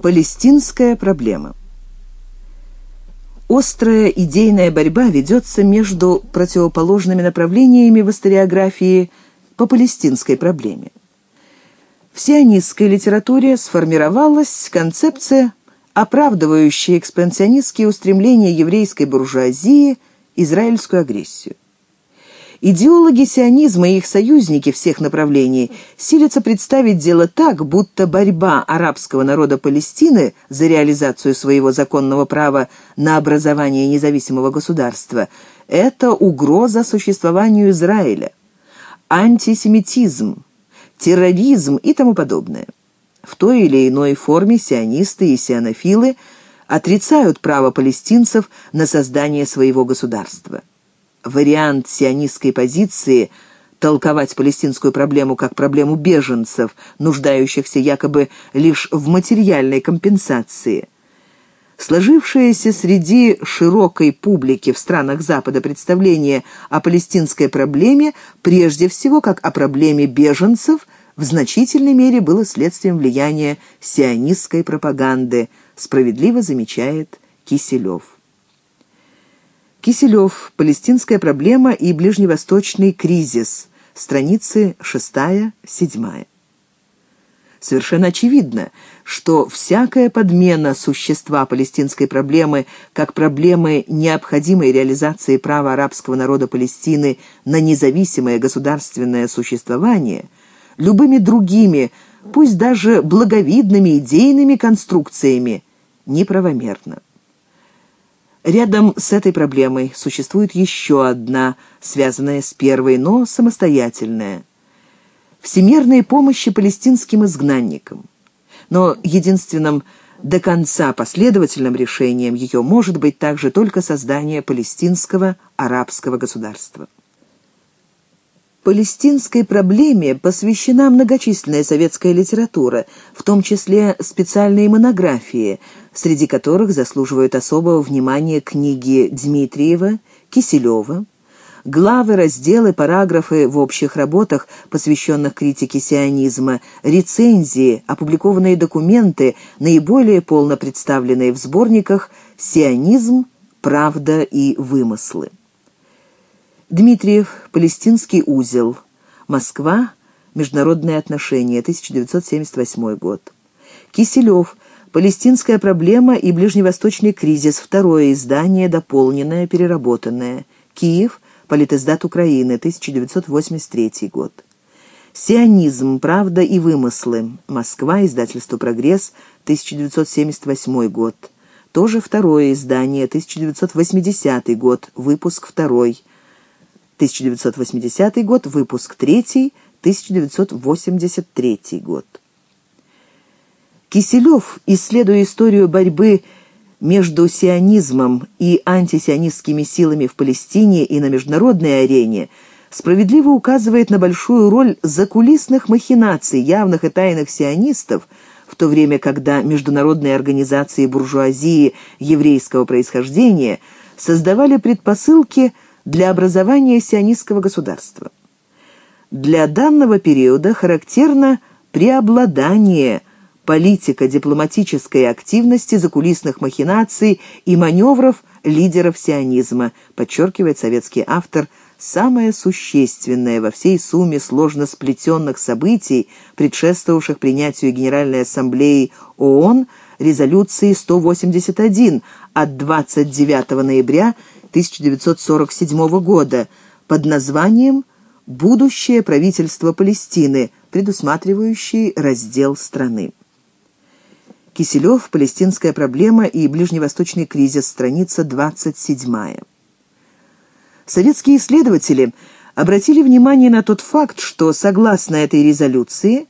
Палестинская проблема Острая идейная борьба ведется между противоположными направлениями в историографии по палестинской проблеме. В сионистской литературе сформировалась концепция, оправдывающая экспансионистские устремления еврейской буржуазии, израильскую агрессию. Идеологи сионизма и их союзники всех направлений силятся представить дело так, будто борьба арабского народа Палестины за реализацию своего законного права на образование независимого государства – это угроза существованию Израиля, антисемитизм, терроризм и тому подобное. В той или иной форме сионисты и сионофилы отрицают право палестинцев на создание своего государства вариант сионистской позиции толковать палестинскую проблему как проблему беженцев, нуждающихся якобы лишь в материальной компенсации. Сложившееся среди широкой публики в странах Запада представление о палестинской проблеме прежде всего как о проблеме беженцев в значительной мере было следствием влияния сионистской пропаганды, справедливо замечает Киселев. Киселев. Палестинская проблема и ближневосточный кризис. Страницы 6-7. Совершенно очевидно, что всякая подмена существа палестинской проблемы как проблемы необходимой реализации права арабского народа Палестины на независимое государственное существование любыми другими, пусть даже благовидными идейными конструкциями, неправомерна. Рядом с этой проблемой существует еще одна, связанная с первой, но самостоятельная. Всемирная помощь палестинским изгнанникам. Но единственным до конца последовательным решением ее может быть также только создание палестинского арабского государства. Палестинской проблеме посвящена многочисленная советская литература, в том числе специальные монографии, среди которых заслуживают особого внимания книги Дмитриева, Киселева, главы, разделы, параграфы в общих работах, посвященных критике сионизма, рецензии, опубликованные документы, наиболее полно представленные в сборниках «Сионизм. Правда и вымыслы». Дмитриев, Палестинский узел. Москва. Международные отношения. 1978 год. Киселев. Палестинская проблема и ближневосточный кризис. Второе издание, дополненное, переработанное. Киев. Политиздат Украины. 1983 год. Сионизм. Правда и вымыслы. Москва. Издательство «Прогресс». 1978 год. Тоже второе издание. 1980 год. Выпуск второй. 1980 год, выпуск 3, 1983 год. Киселев, исследуя историю борьбы между сионизмом и антисионистскими силами в Палестине и на международной арене, справедливо указывает на большую роль закулисных махинаций явных и тайных сионистов, в то время, когда международные организации буржуазии еврейского происхождения создавали предпосылки – для образования сионистского государства. Для данного периода характерно преобладание политико-дипломатической активности закулисных махинаций и маневров лидеров сионизма, подчеркивает советский автор самое существенное во всей сумме сложно сплетенных событий, предшествовавших принятию Генеральной Ассамблеи ООН резолюции 181 от 29 ноября 1947 года под названием «Будущее правительство Палестины», предусматривающий раздел страны. Киселев, «Палестинская проблема и ближневосточный кризис», страница 27. Советские исследователи обратили внимание на тот факт, что, согласно этой резолюции,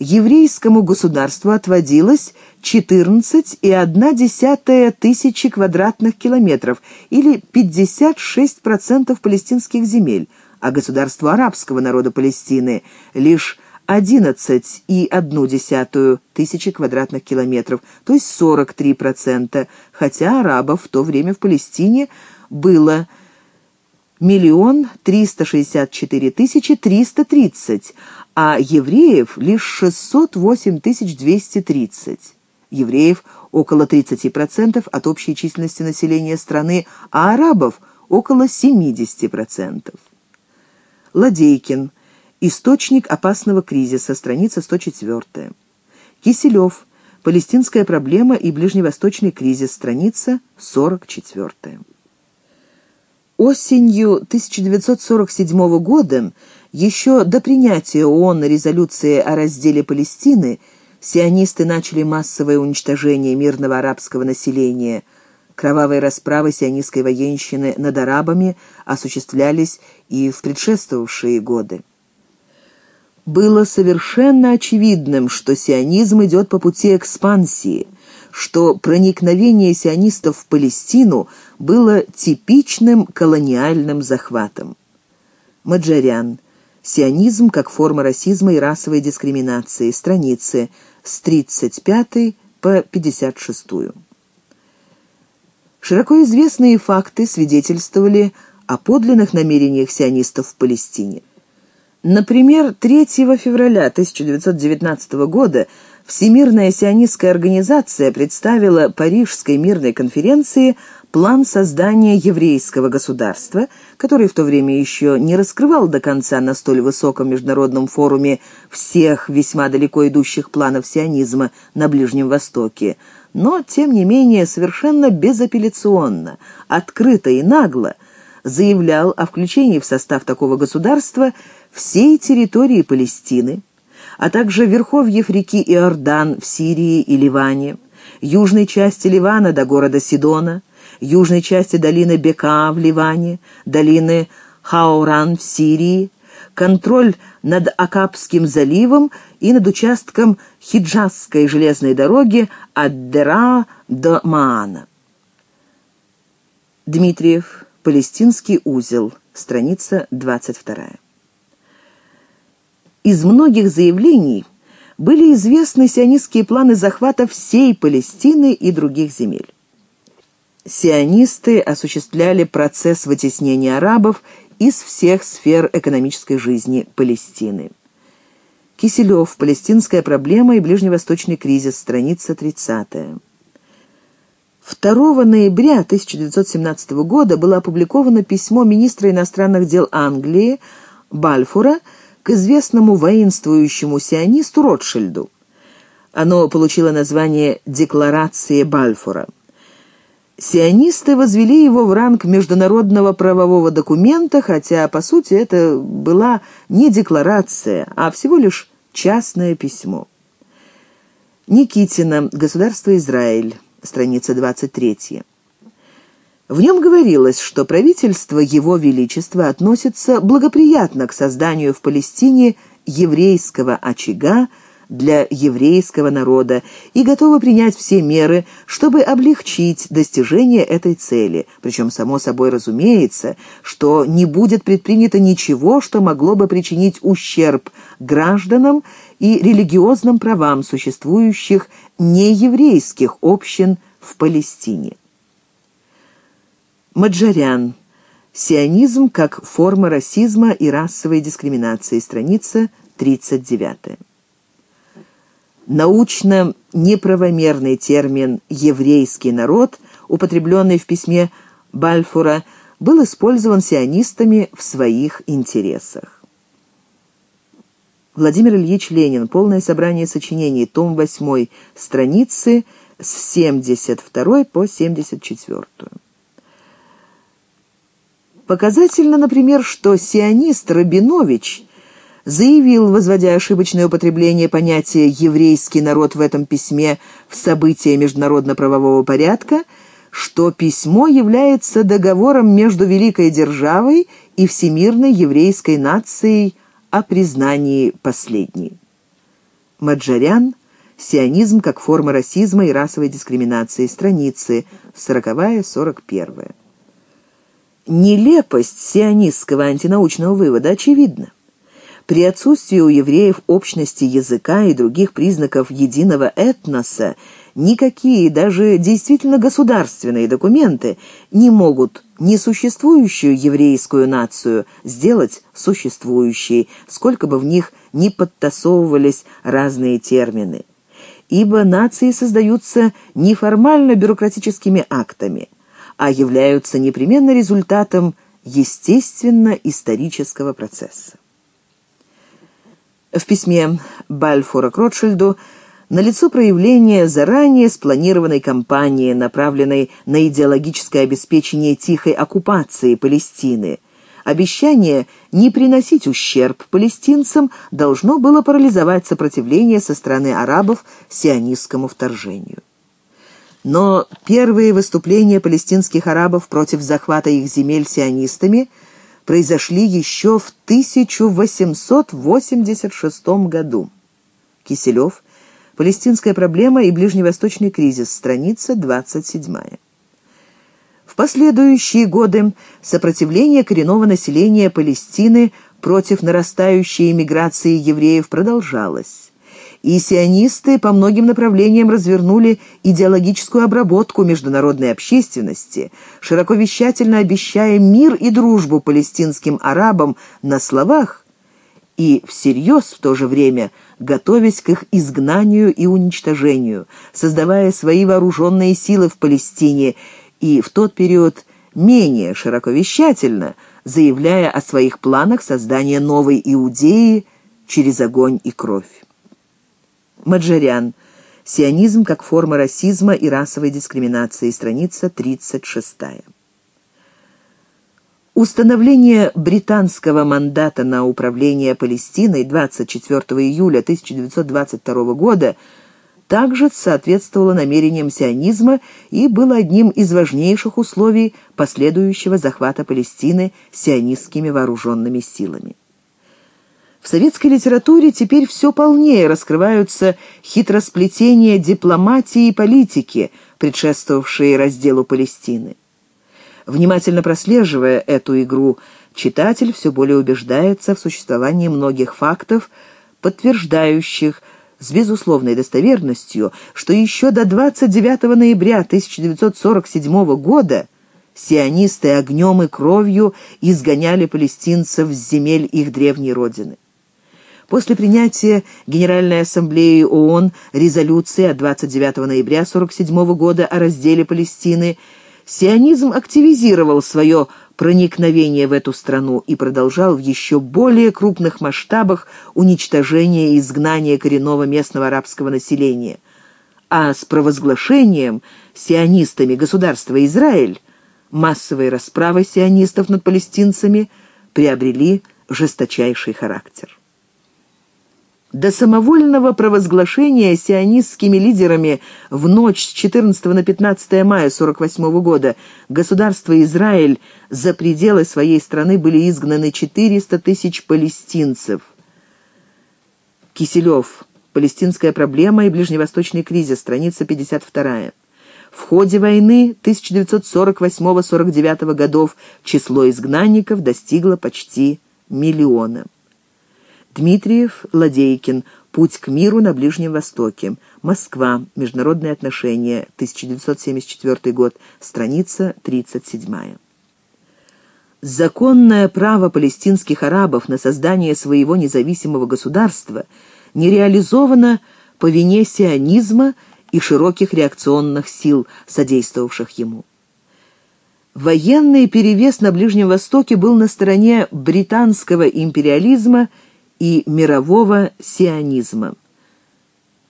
еврейскому государству отводилось 14,1 тысячи квадратных километров или 56% палестинских земель, а государству арабского народа Палестины лишь 11,1 тысячи квадратных километров, то есть 43%, хотя арабов в то время в Палестине было миллион триста шестьдесят четыре тысячи триста тридцать, а евреев лишь шестьсот восемь тысяч двести тридцать. Евреев около 30% от общей численности населения страны, а арабов около 70%. Ладейкин. Источник опасного кризиса. Страница 104. Киселев. Палестинская проблема и ближневосточный кризис. Страница 44. Осенью 1947 года, еще до принятия ООН резолюции о разделе Палестины, сионисты начали массовое уничтожение мирного арабского населения. Кровавые расправы сионистской военщины над арабами осуществлялись и в предшествовавшие годы. Было совершенно очевидным, что сионизм идет по пути экспансии, что проникновение сионистов в Палестину было типичным колониальным захватом. Маджарян. Сионизм как форма расизма и расовой дискриминации. Страницы с 35 по 56. Широко известные факты свидетельствовали о подлинных намерениях сионистов в Палестине. Например, 3 февраля 1919 года Всемирная сионистская организация представила Парижской мирной конференции план создания еврейского государства, который в то время еще не раскрывал до конца на столь высоком международном форуме всех весьма далеко идущих планов сионизма на Ближнем Востоке, но, тем не менее, совершенно безапелляционно, открыто и нагло заявлял о включении в состав такого государства всей территории Палестины, а также верховьев реки Иордан в Сирии и Ливане, южной части Ливана до города Сидона, южной части долины Бека в Ливане, долины Хауран в Сирии, контроль над Акапским заливом и над участком Хиджазской железной дороги от Дера до Маана. Дмитриев. Палестинский узел. Страница 22. Из многих заявлений были известны сионистские планы захвата всей Палестины и других земель. Сионисты осуществляли процесс вытеснения арабов из всех сфер экономической жизни Палестины. Киселев. Палестинская проблема и ближневосточный кризис. Страница 30. 2 ноября 1917 года было опубликовано письмо министра иностранных дел Англии Бальфура к известному воинствующему сионисту Ротшильду. Оно получило название «Декларации Бальфура». Сионисты возвели его в ранг международного правового документа, хотя, по сути, это была не декларация, а всего лишь частное письмо. Никитина. Государство Израиль страница 23. В нем говорилось, что правительство Его Величества относится благоприятно к созданию в Палестине еврейского очага для еврейского народа и готово принять все меры, чтобы облегчить достижение этой цели. Причем, само собой разумеется, что не будет предпринято ничего, что могло бы причинить ущерб гражданам и религиозным правам существующих нееврейских общин в Палестине. Маджарян. Сионизм как форма расизма и расовой дискриминации. Страница 39. Научно неправомерный термин «еврейский народ», употребленный в письме Бальфура, был использован сионистами в своих интересах. Владимир Ильич Ленин. Полное собрание сочинений. Том 8. Страницы с 72 по 74. Показательно, например, что сионист Рабинович заявил, возводя ошибочное употребление понятия «еврейский народ» в этом письме в события международно-правового порядка, что письмо является договором между великой державой и всемирной еврейской нацией о признании последней. Маджарян. Сионизм как форма расизма и расовой дискриминации. Страницы 40-41. Нелепость сионистского антинаучного вывода очевидна. При отсутствии у евреев общности языка и других признаков единого этноса никакие, даже действительно государственные документы не могут несуществующую еврейскую нацию сделать существующей, сколько бы в них ни подтасовывались разные термины. ибо нации создаются не формально бюрократическими актами, а являются непременно результатом естественно-исторического процесса. В письме Бальфура к Ротшильду налицо проявление заранее спланированной кампании, направленной на идеологическое обеспечение тихой оккупации Палестины. Обещание не приносить ущерб палестинцам должно было парализовать сопротивление со стороны арабов сионистскому вторжению. Но первые выступления палестинских арабов против захвата их земель сионистами произошли еще в 1886 году. Киселев – Палестинская проблема и ближневосточный кризис, страница 27. В последующие годы сопротивление коренного населения Палестины против нарастающей иммиграции евреев продолжалось. И сионисты по многим направлениям развернули идеологическую обработку международной общественности, широко вещательно обещая мир и дружбу палестинским арабам на словах и всерьез в то же время – готовясь к их изгнанию и уничтожению, создавая свои вооруженные силы в Палестине и в тот период менее широковещательно, заявляя о своих планах создания новой Иудеи через огонь и кровь. Маджарян. Сионизм как форма расизма и расовой дискриминации. Страница 36. Установление британского мандата на управление Палестиной 24 июля 1922 года также соответствовало намерениям сионизма и было одним из важнейших условий последующего захвата Палестины сионистскими вооруженными силами. В советской литературе теперь все полнее раскрываются хитросплетения дипломатии и политики, предшествовавшие разделу Палестины. Внимательно прослеживая эту игру, читатель все более убеждается в существовании многих фактов, подтверждающих с безусловной достоверностью, что еще до 29 ноября 1947 года сионисты огнем и кровью изгоняли палестинцев с земель их древней родины. После принятия Генеральной Ассамблеей ООН резолюции от 29 ноября 1947 года о разделе Палестины – Сионизм активизировал свое проникновение в эту страну и продолжал в еще более крупных масштабах уничтожение и изгнание коренного местного арабского населения. А с провозглашением сионистами государства Израиль массовые расправы сионистов над палестинцами приобрели жесточайший характер. До самовольного провозглашения сионистскими лидерами в ночь с 14 на 15 мая 1948 года государство Израиль за пределы своей страны были изгнаны 400 тысяч палестинцев. Киселев. Палестинская проблема и ближневосточный кризис. Страница 52. В ходе войны 1948-49 годов число изгнанников достигло почти миллиона. Дмитриев, Ладейкин. Путь к миру на Ближнем Востоке. Москва. Международные отношения. 1974 год. Страница 37. Законное право палестинских арабов на создание своего независимого государства не реализовано по вине сионизма и широких реакционных сил, содействовавших ему. Военный перевес на Ближнем Востоке был на стороне британского империализма и мирового сионизма.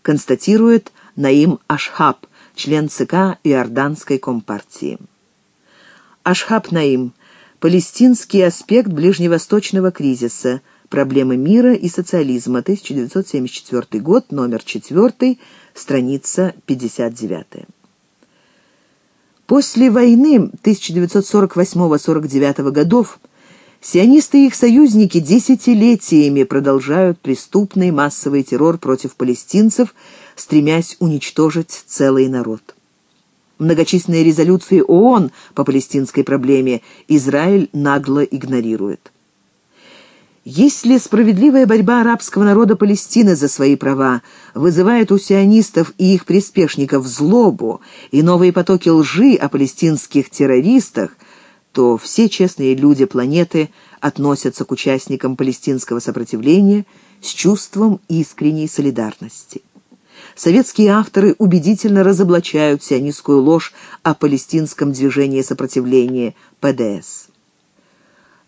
Констатирует Наим Ашхаб, член ЦК Иорданской компартии. Ашхаб Наим. Палестинский аспект ближневосточного кризиса. Проблемы мира и социализма. 1974 год, номер 4, страница 59. После войны 1948-49 годов Сионисты и их союзники десятилетиями продолжают преступный массовый террор против палестинцев, стремясь уничтожить целый народ. Многочисленные резолюции ООН по палестинской проблеме Израиль нагло игнорирует. Если справедливая борьба арабского народа Палестины за свои права вызывает у сионистов и их приспешников злобу и новые потоки лжи о палестинских террористах – то все честные люди планеты относятся к участникам палестинского сопротивления с чувством искренней солидарности. советские авторы убедительно разоблачают сионистскую ложь о палестинском движении сопротивления ПДС.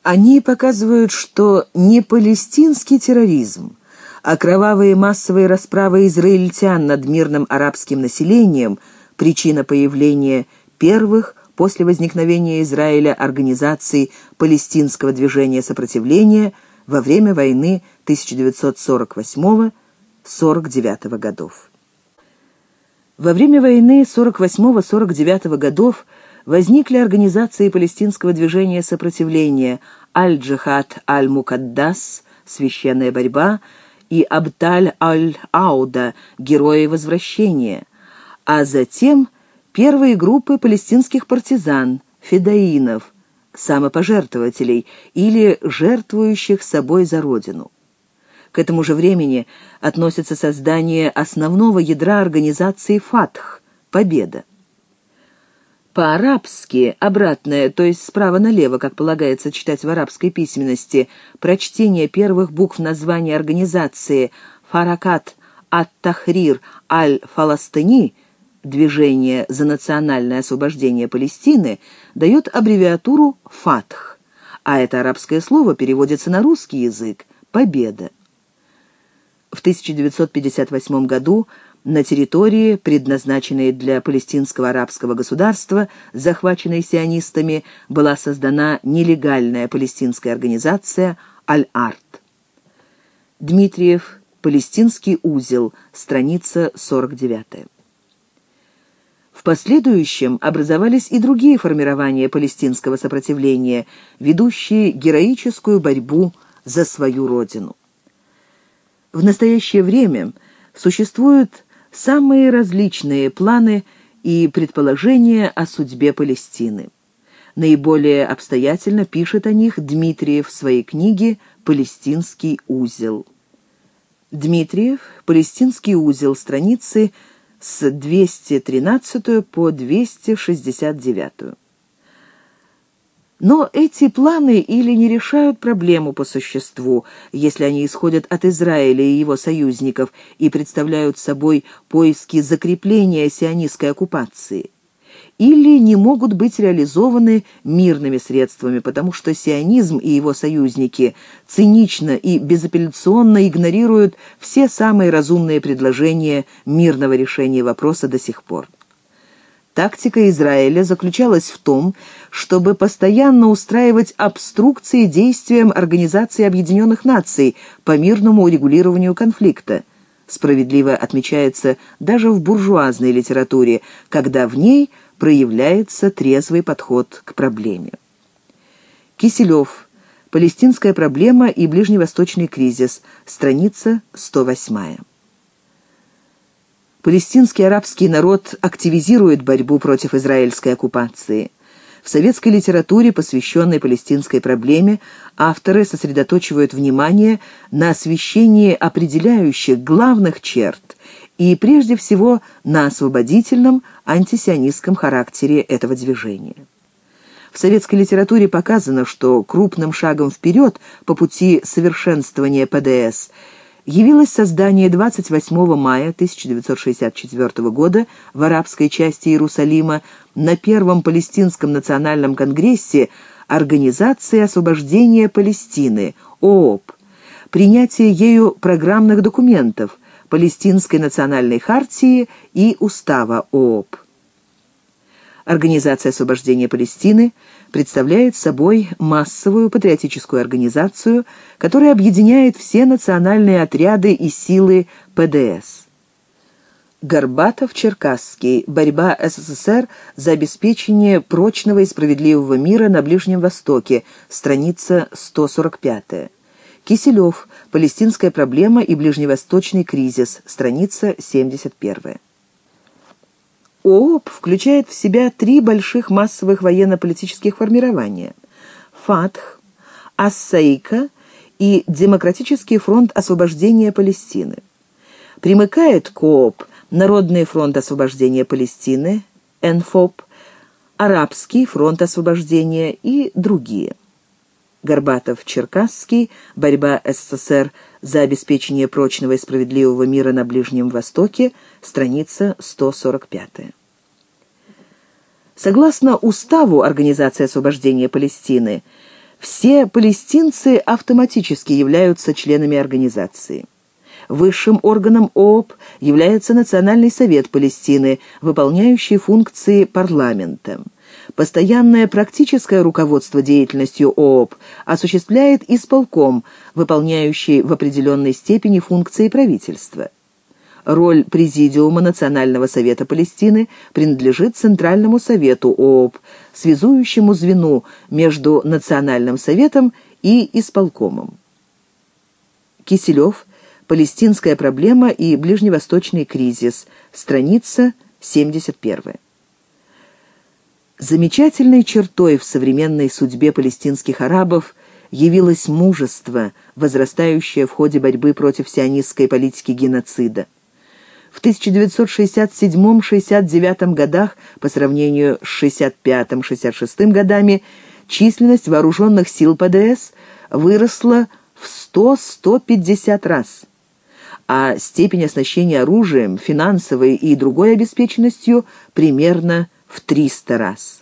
Они показывают, что не палестинский терроризм, а кровавые массовые расправы израильтян над мирным арабским населением – причина появления первых после возникновения Израиля организаций палестинского движения сопротивления во время войны 1948-49 годов. Во время войны 48-49 годов возникли организации палестинского движения сопротивления Аль-Джихад Аль-Мукаддас «Священная борьба» и Абдаль Аль-Ауда «Герои возвращения», а затем первые группы палестинских партизан, федаинов, самопожертвователей или жертвующих собой за родину. К этому же времени относится создание основного ядра организации «Фатх» — «Победа». По-арабски, обратное, то есть справа налево, как полагается читать в арабской письменности, прочтение первых букв названия организации «Фаракат ат-Тахрир аль-Фаластини» движение за национальное освобождение Палестины дает аббревиатуру «ФАТХ», а это арабское слово переводится на русский язык «Победа». В 1958 году на территории, предназначенной для палестинского арабского государства, захваченной сионистами, была создана нелегальная палестинская организация «Аль-Арт». Дмитриев, «Палестинский узел», страница 49. В последующем образовались и другие формирования палестинского сопротивления, ведущие героическую борьбу за свою родину. В настоящее время существуют самые различные планы и предположения о судьбе Палестины. Наиболее обстоятельно пишет о них Дмитриев в своей книге «Палестинский узел». Дмитриев, «Палестинский узел», страницы с 213 по 269. Но эти планы или не решают проблему по существу, если они исходят от Израиля и его союзников и представляют собой поиски закрепления сионистской оккупации, или не могут быть реализованы мирными средствами, потому что сионизм и его союзники цинично и безапелляционно игнорируют все самые разумные предложения мирного решения вопроса до сих пор. Тактика Израиля заключалась в том, чтобы постоянно устраивать обструкции действиям Организации Объединенных Наций по мирному урегулированию конфликта. Справедливо отмечается даже в буржуазной литературе, когда в ней проявляется трезвый подход к проблеме. Киселев. Палестинская проблема и ближневосточный кризис. Страница 108. Палестинский арабский народ активизирует борьбу против израильской оккупации. В советской литературе, посвященной палестинской проблеме, авторы сосредоточивают внимание на освещении определяющих главных черт и, прежде всего, на освободительном антисионистском характере этого движения. В советской литературе показано, что крупным шагом вперед по пути совершенствования ПДС – явилось создание 28 мая 1964 года в арабской части Иерусалима на Первом Палестинском национальном конгрессе Организации освобождения Палестины, ООП, принятие ею программных документов, Палестинской национальной хартии и Устава ООП. Организация освобождения Палестины представляет собой массовую патриотическую организацию, которая объединяет все национальные отряды и силы ПДС. Горбатов-Черкасский. Борьба СССР за обеспечение прочного и справедливого мира на Ближнем Востоке. Страница 145. Киселев. Палестинская проблема и ближневосточный кризис. Страница 71. ООП включает в себя три больших массовых военно-политических формирования – ФАТХ, Ассаика и Демократический фронт освобождения Палестины. Примыкает к ООП Народный фронт освобождения Палестины, НФОП, Арабский фронт освобождения и другие. Горбатов-Черкасский, борьба СССР за обеспечение прочного и справедливого мира на Ближнем Востоке, страница 145. Согласно Уставу Организации освобождения Палестины, все палестинцы автоматически являются членами организации. Высшим органом ООП является Национальный совет Палестины, выполняющий функции парламента. Постоянное практическое руководство деятельностью ООП осуществляет исполком, выполняющий в определенной степени функции правительства. Роль Президиума Национального совета Палестины принадлежит Центральному совету ООП, связующему звену между Национальным советом и исполкомом. Киселев. Палестинская проблема и ближневосточный кризис. Страница 71. Замечательной чертой в современной судьбе палестинских арабов явилось мужество, возрастающее в ходе борьбы против сионистской политики геноцида. В 1967-69 годах, по сравнению с 65-66 годами, численность вооруженных сил ПДС выросла в 100-150 раз, а степень оснащения оружием, финансовой и другой обеспеченностью примерно в 300 раз.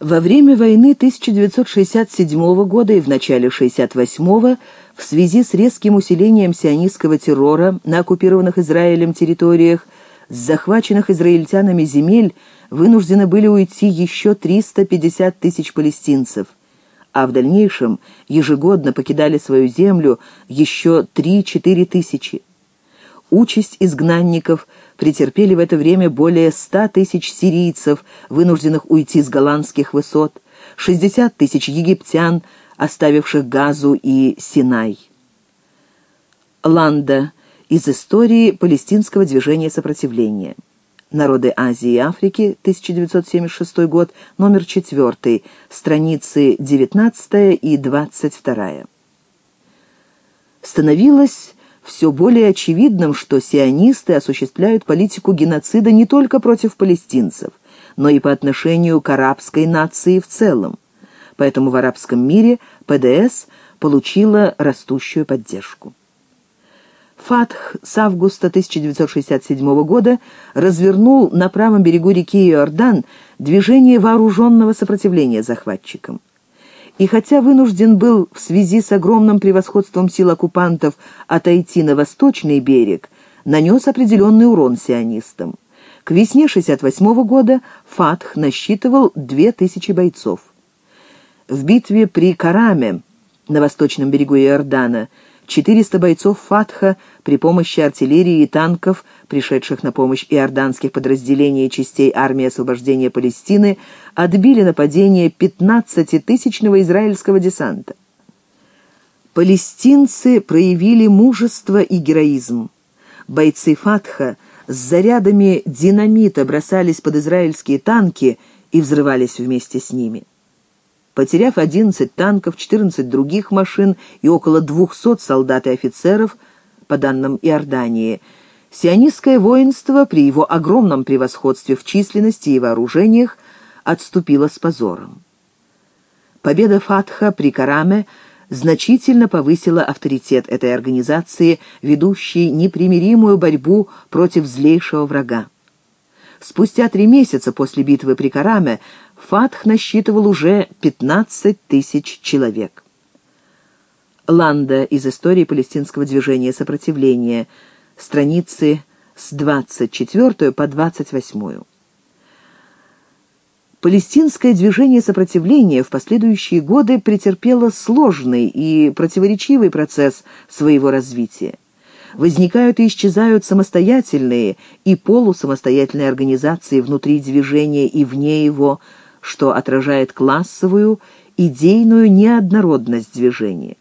Во время войны 1967 года и в начале 1968 в связи с резким усилением сионистского террора на оккупированных Израилем территориях с захваченных израильтянами земель вынуждены были уйти еще 350 тысяч палестинцев, а в дальнейшем ежегодно покидали свою землю еще 3-4 тысячи. Участь изгнанников – претерпели в это время более 100 тысяч сирийцев, вынужденных уйти с голландских высот, 60 тысяч египтян, оставивших Газу и Синай. Ланда из истории палестинского движения сопротивления. Народы Азии и Африки, 1976 год, номер 4, страницы 19 и 22. Становилось все более очевидным, что сионисты осуществляют политику геноцида не только против палестинцев, но и по отношению к арабской нации в целом. Поэтому в арабском мире ПДС получила растущую поддержку. Фатх с августа 1967 года развернул на правом берегу реки Иордан движение вооруженного сопротивления захватчикам и хотя вынужден был в связи с огромным превосходством сил оккупантов отойти на восточный берег, нанес определенный урон сионистам. К весне 1968 года Фатх насчитывал 2000 бойцов. В битве при Караме на восточном берегу Иордана 400 бойцов Фатха при помощи артиллерии и танков, пришедших на помощь иорданских подразделений частей армии освобождения Палестины, отбили нападение 15-тысячного израильского десанта. Палестинцы проявили мужество и героизм. Бойцы Фатха с зарядами динамита бросались под израильские танки и взрывались вместе с ними. Потеряв 11 танков, 14 других машин и около 200 солдат и офицеров, по данным Иордании, сионистское воинство при его огромном превосходстве в численности и вооружениях отступило с позором. Победа Фатха при Караме значительно повысила авторитет этой организации, ведущей непримиримую борьбу против злейшего врага. Спустя три месяца после битвы при Караме Фатх насчитывал уже 15 тысяч человек. Ланда из истории палестинского движения сопротивления, страницы с 24 по 28. Палестинское движение сопротивления в последующие годы претерпело сложный и противоречивый процесс своего развития. Возникают и исчезают самостоятельные и полусамостоятельные организации внутри движения и вне его, что отражает классовую, идейную неоднородность движения.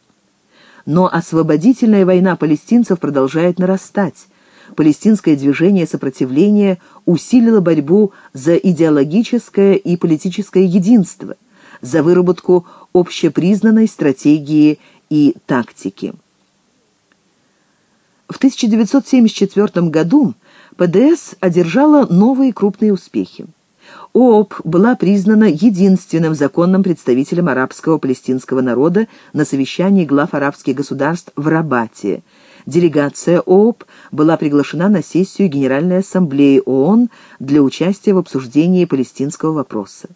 Но освободительная война палестинцев продолжает нарастать. Палестинское движение сопротивления усилило борьбу за идеологическое и политическое единство, за выработку общепризнанной стратегии и тактики. В 1974 году ПДС одержала новые крупные успехи. ООП была признана единственным законным представителем арабского палестинского народа на совещании глав арабских государств в Рабате. Делегация ООП была приглашена на сессию Генеральной Ассамблеи ООН для участия в обсуждении палестинского вопроса.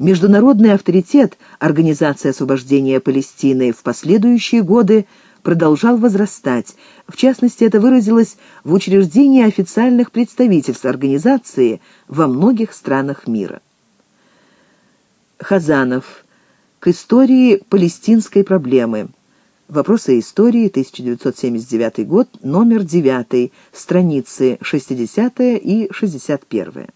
Международный авторитет Организации освобождения Палестины в последующие годы продолжал возрастать. В частности, это выразилось в учреждении официальных представительств организации во многих странах мира. Хазанов. К истории палестинской проблемы. Вопросы истории, 1979 год, номер 9, страницы 60 и 61.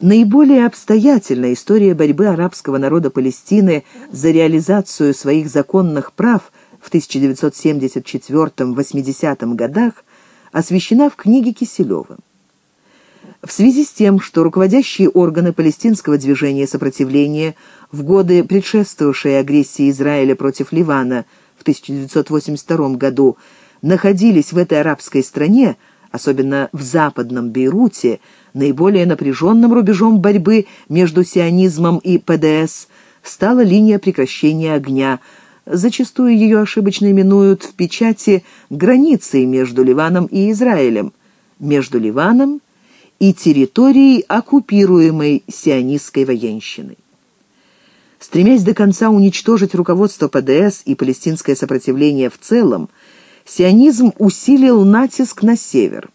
Наиболее обстоятельная история борьбы арабского народа Палестины за реализацию своих законных прав в 1974-80 годах освещена в книге Киселева. В связи с тем, что руководящие органы палестинского движения сопротивления в годы, предшествовавшей агрессии Израиля против Ливана в 1982 году, находились в этой арабской стране, особенно в западном Бейруте, Наиболее напряженным рубежом борьбы между сионизмом и ПДС стала линия прекращения огня. Зачастую ее ошибочно именуют в печати границей между Ливаном и Израилем, между Ливаном и территорией, оккупируемой сионистской военщиной. Стремясь до конца уничтожить руководство ПДС и палестинское сопротивление в целом, сионизм усилил натиск на север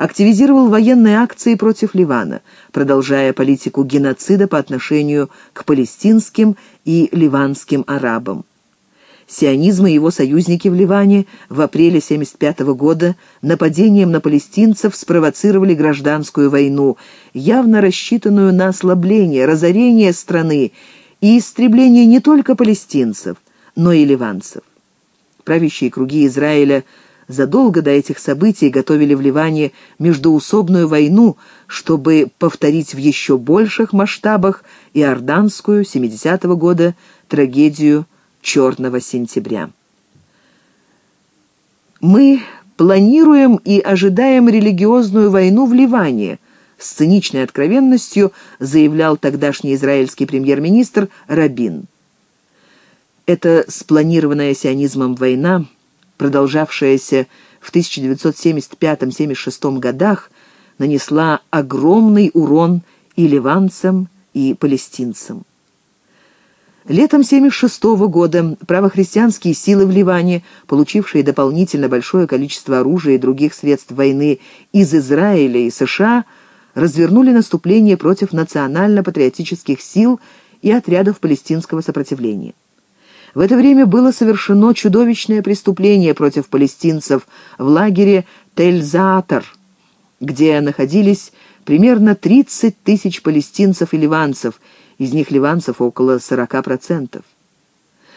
активизировал военные акции против Ливана, продолжая политику геноцида по отношению к палестинским и ливанским арабам. Сионизм и его союзники в Ливане в апреле 1975 года нападением на палестинцев спровоцировали гражданскую войну, явно рассчитанную на ослабление, разорение страны и истребление не только палестинцев, но и ливанцев. Правящие круги Израиля – задолго до этих событий готовили в Ливане междуусобную войну, чтобы повторить в еще больших масштабах иорданскую 70-го года трагедию «Черного сентября». «Мы планируем и ожидаем религиозную войну в Ливане», с циничной откровенностью заявлял тогдашний израильский премьер-министр Рабин. Эта спланированная сионизмом война – продолжавшаяся в 1975-76 годах, нанесла огромный урон и ливанцам, и палестинцам. Летом 1976 года правохристианские силы в Ливане, получившие дополнительно большое количество оружия и других средств войны из Израиля и США, развернули наступление против национально-патриотических сил и отрядов палестинского сопротивления. В это время было совершено чудовищное преступление против палестинцев в лагере Тель-Заатар, где находились примерно 30 тысяч палестинцев и ливанцев, из них ливанцев около 40%.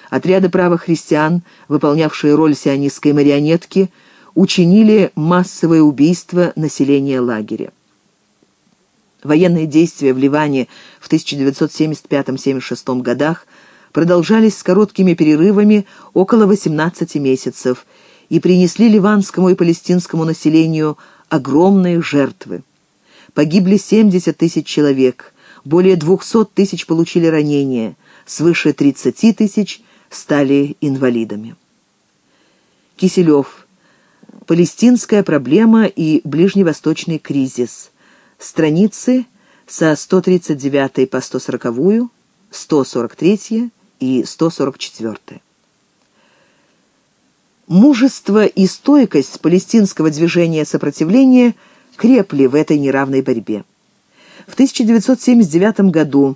Отряды правохристиан, выполнявшие роль сионистской марионетки, учинили массовое убийство населения лагеря. Военные действия в Ливане в 1975-76 годах – продолжались с короткими перерывами около 18 месяцев и принесли ливанскому и палестинскому населению огромные жертвы. Погибли 70 тысяч человек, более 200 тысяч получили ранения, свыше 30 тысяч стали инвалидами. Киселев. Палестинская проблема и ближневосточный кризис. Страницы со 139 по 140, 143 и 144. Мужество и стойкость палестинского движения сопротивления крепли в этой неравной борьбе. В 1979 году,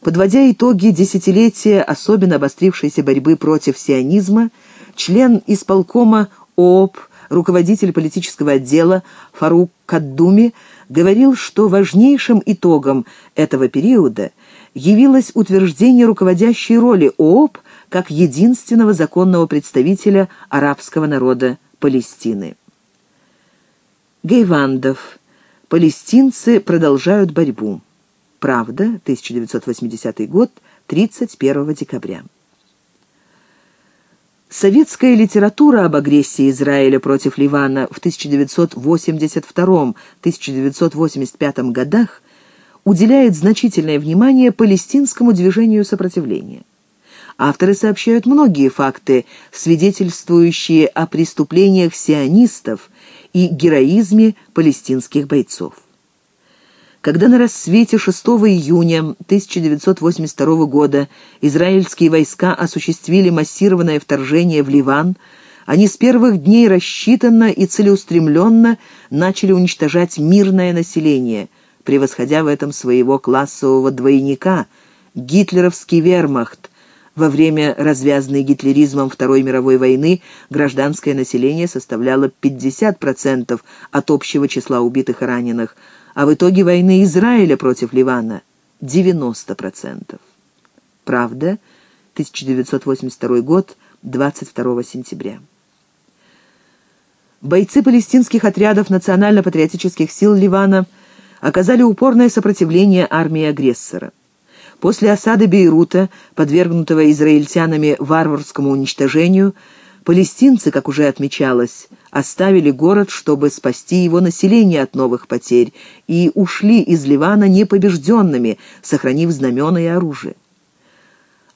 подводя итоги десятилетия особенно обострившейся борьбы против сионизма, член исполкома ООП, руководитель политического отдела Фарук Каддуми говорил, что важнейшим итогом этого периода – явилось утверждение руководящей роли ООП как единственного законного представителя арабского народа Палестины. Гейвандов. Палестинцы продолжают борьбу. Правда, 1980 год, 31 декабря. Советская литература об агрессии Израиля против Ливана в 1982-1985 годах уделяет значительное внимание палестинскому движению сопротивления. Авторы сообщают многие факты, свидетельствующие о преступлениях сионистов и героизме палестинских бойцов. Когда на рассвете 6 июня 1982 года израильские войска осуществили массированное вторжение в Ливан, они с первых дней рассчитанно и целеустремленно начали уничтожать мирное население, превосходя в этом своего классового двойника – гитлеровский вермахт. Во время развязанной гитлеризмом Второй мировой войны гражданское население составляло 50% от общего числа убитых и раненых – а в итоге войны Израиля против Ливана – 90%. Правда, 1982 год, 22 сентября. Бойцы палестинских отрядов национально-патриотических сил Ливана оказали упорное сопротивление армии агрессора. После осады Бейрута, подвергнутого израильтянами варварскому уничтожению, Палестинцы, как уже отмечалось, оставили город, чтобы спасти его население от новых потерь, и ушли из Ливана непобежденными, сохранив знамена и оружие.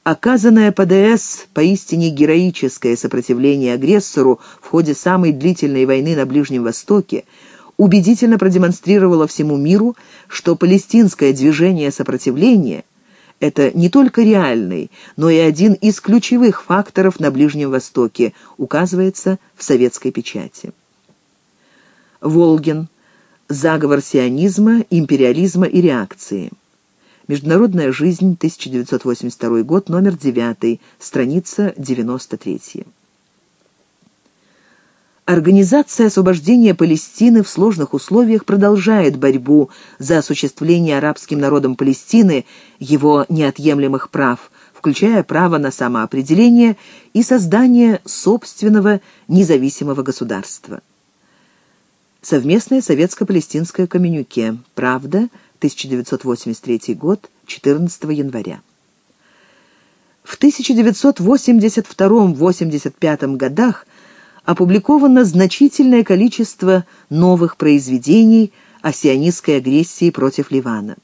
Оказанное ПДС поистине героическое сопротивление агрессору в ходе самой длительной войны на Ближнем Востоке убедительно продемонстрировало всему миру, что палестинское движение сопротивления – это не только реальный, но и один из ключевых факторов на Ближнем Востоке, указывается в советской печати. Волгин. Заговор сионизма, империализма и реакции. Международная жизнь, 1982 год, номер 9, страница 93. Организация освобождения Палестины в сложных условиях продолжает борьбу за осуществление арабским народом Палестины его неотъемлемых прав, включая право на самоопределение и создание собственного независимого государства. Совместное советско-палестинское коммюнике «Правда», 1983 год, 14 января. В 1982-85 годах опубликовано значительное количество новых произведений о сионистской агрессии против Ливана.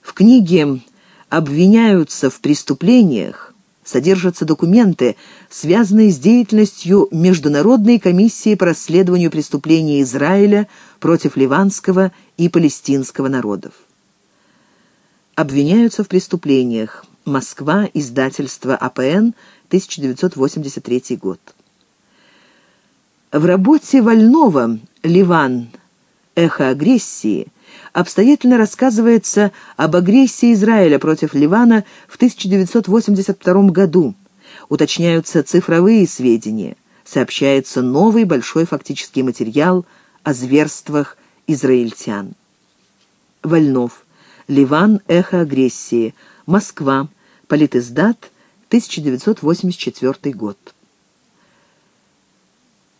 В книге «Обвиняются в преступлениях» содержатся документы, связанные с деятельностью Международной комиссии по расследованию преступлений Израиля против ливанского и палестинского народов. Обвиняются в преступлениях. Москва, издательство АПН, 1983 год. В работе Вольнова «Ливан. Эхо агрессии» обстоятельно рассказывается об агрессии Израиля против Ливана в 1982 году. Уточняются цифровые сведения. Сообщается новый большой фактический материал о зверствах израильтян. Вольнов. Ливан. Эхо агрессии. Москва. Политиздат. 1984 год.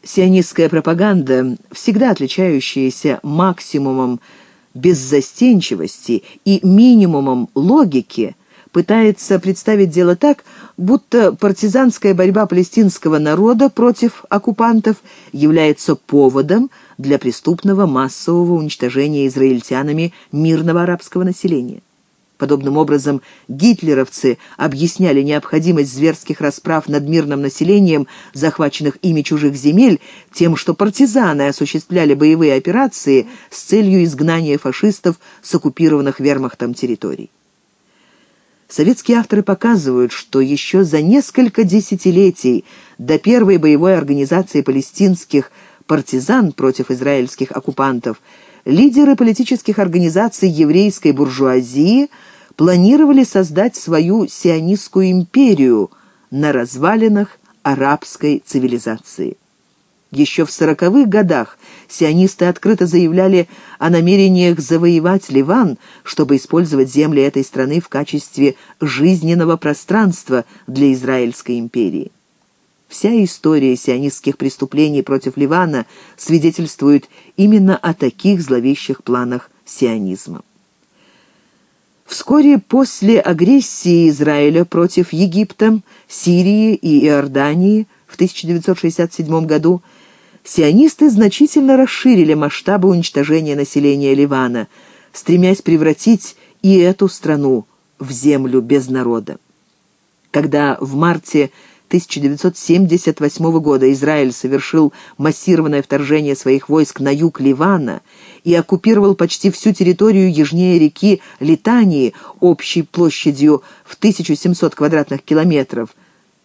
Сионистская пропаганда, всегда отличающаяся максимумом беззастенчивости и минимумом логики, пытается представить дело так, будто партизанская борьба палестинского народа против оккупантов является поводом для преступного массового уничтожения израильтянами мирного арабского населения. Подобным образом гитлеровцы объясняли необходимость зверских расправ над мирным населением захваченных ими чужих земель тем, что партизаны осуществляли боевые операции с целью изгнания фашистов с оккупированных вермахтом территорий. Советские авторы показывают, что еще за несколько десятилетий до первой боевой организации палестинских партизан против израильских оккупантов лидеры политических организаций еврейской буржуазии – планировали создать свою сионистскую империю на развалинах арабской цивилизации. Еще в сороковых годах сионисты открыто заявляли о намерениях завоевать Ливан, чтобы использовать земли этой страны в качестве жизненного пространства для Израильской империи. Вся история сионистских преступлений против Ливана свидетельствует именно о таких зловещих планах сионизма. Вскоре после агрессии Израиля против Египта, Сирии и Иордании в 1967 году сионисты значительно расширили масштабы уничтожения населения Ливана, стремясь превратить и эту страну в землю без народа. Когда в марте 1978 года Израиль совершил массированное вторжение своих войск на юг Ливана и оккупировал почти всю территорию южнее реки Литании общей площадью в 1700 квадратных километров,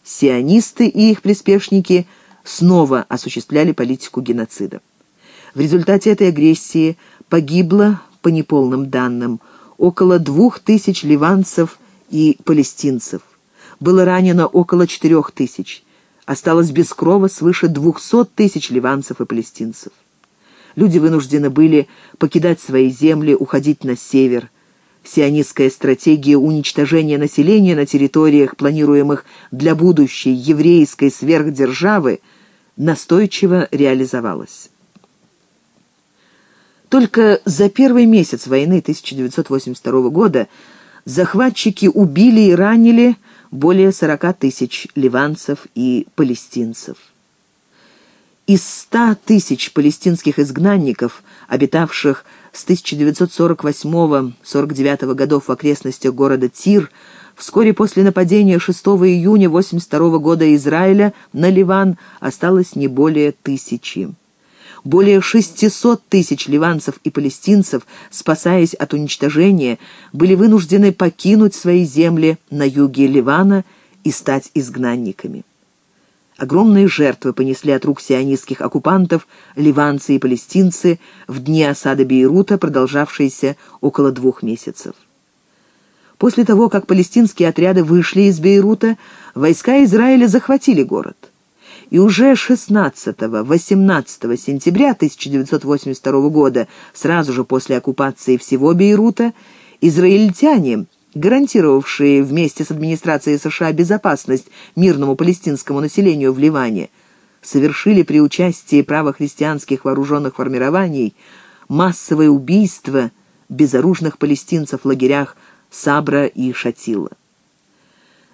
сионисты и их приспешники снова осуществляли политику геноцида. В результате этой агрессии погибло, по неполным данным, около двух тысяч ливанцев и палестинцев. Было ранено около четырех тысяч. Осталось без крова свыше двухсот тысяч ливанцев и палестинцев. Люди вынуждены были покидать свои земли, уходить на север. Сионистская стратегия уничтожения населения на территориях, планируемых для будущей еврейской сверхдержавы, настойчиво реализовалась. Только за первый месяц войны 1982 года захватчики убили и ранили более 40 тысяч ливанцев и палестинцев. Из 100 тысяч палестинских изгнанников, обитавших с 1948-49 годов в окрестностях города Тир, вскоре после нападения 6 июня 1982 года Израиля на Ливан осталось не более тысячи. Более 600 тысяч ливанцев и палестинцев, спасаясь от уничтожения, были вынуждены покинуть свои земли на юге Ливана и стать изгнанниками. Огромные жертвы понесли от рук сионистских оккупантов ливанцы и палестинцы в дни осады Бейрута, продолжавшиеся около двух месяцев. После того, как палестинские отряды вышли из Бейрута, войска Израиля захватили город. И уже 16-18 сентября 1982 года, сразу же после оккупации всего Бейрута, израильтяне – гарантировавшие вместе с администрацией США безопасность мирному палестинскому населению в Ливане, совершили при участии правохристианских вооруженных формирований массовое убийство безоружных палестинцев в лагерях Сабра и Шатила.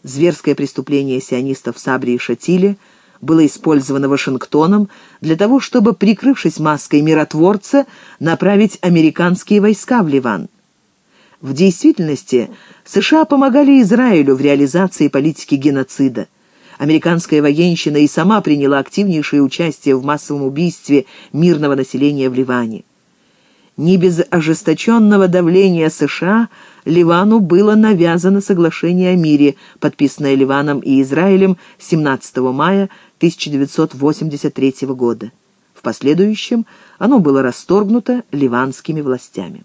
Зверское преступление сионистов в Сабре и Шатиле было использовано Вашингтоном для того, чтобы, прикрывшись маской миротворца, направить американские войска в Ливан. В действительности США помогали Израилю в реализации политики геноцида. Американская военщина и сама приняла активнейшее участие в массовом убийстве мирного населения в Ливане. Не без ожесточенного давления США Ливану было навязано соглашение о мире, подписанное Ливаном и Израилем 17 мая 1983 года. В последующем оно было расторгнуто ливанскими властями.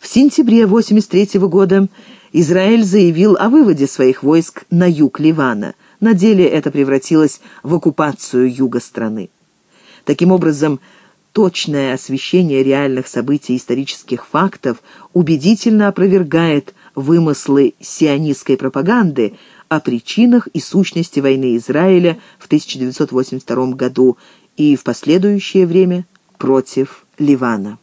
В сентябре 1983 года Израиль заявил о выводе своих войск на юг Ливана. На деле это превратилось в оккупацию юга страны. Таким образом, точное освещение реальных событий и исторических фактов убедительно опровергает вымыслы сионистской пропаганды о причинах и сущности войны Израиля в 1982 году и в последующее время против Ливана.